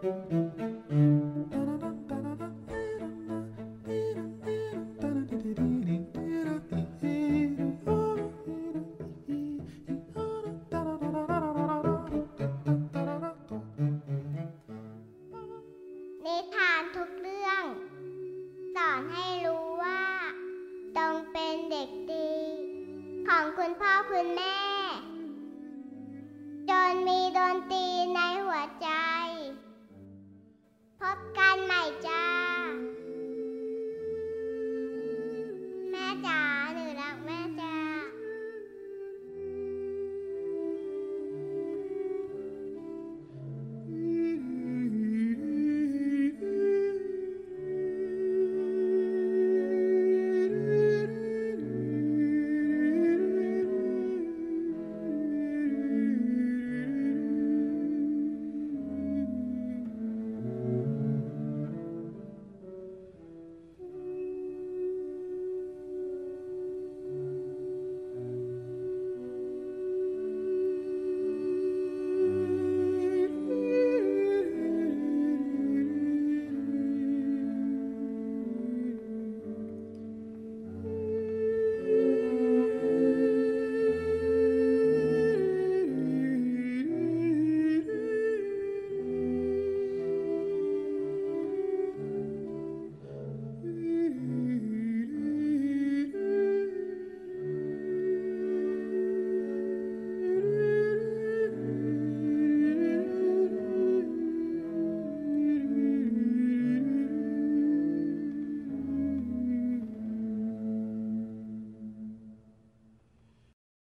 นิทานทุกเรื่อง สอนให้รู้ว่าต้องเป็นเด็กดี ของคุณพ่อคุณแม่ จนมีดนตรีในหัวใจ Dad.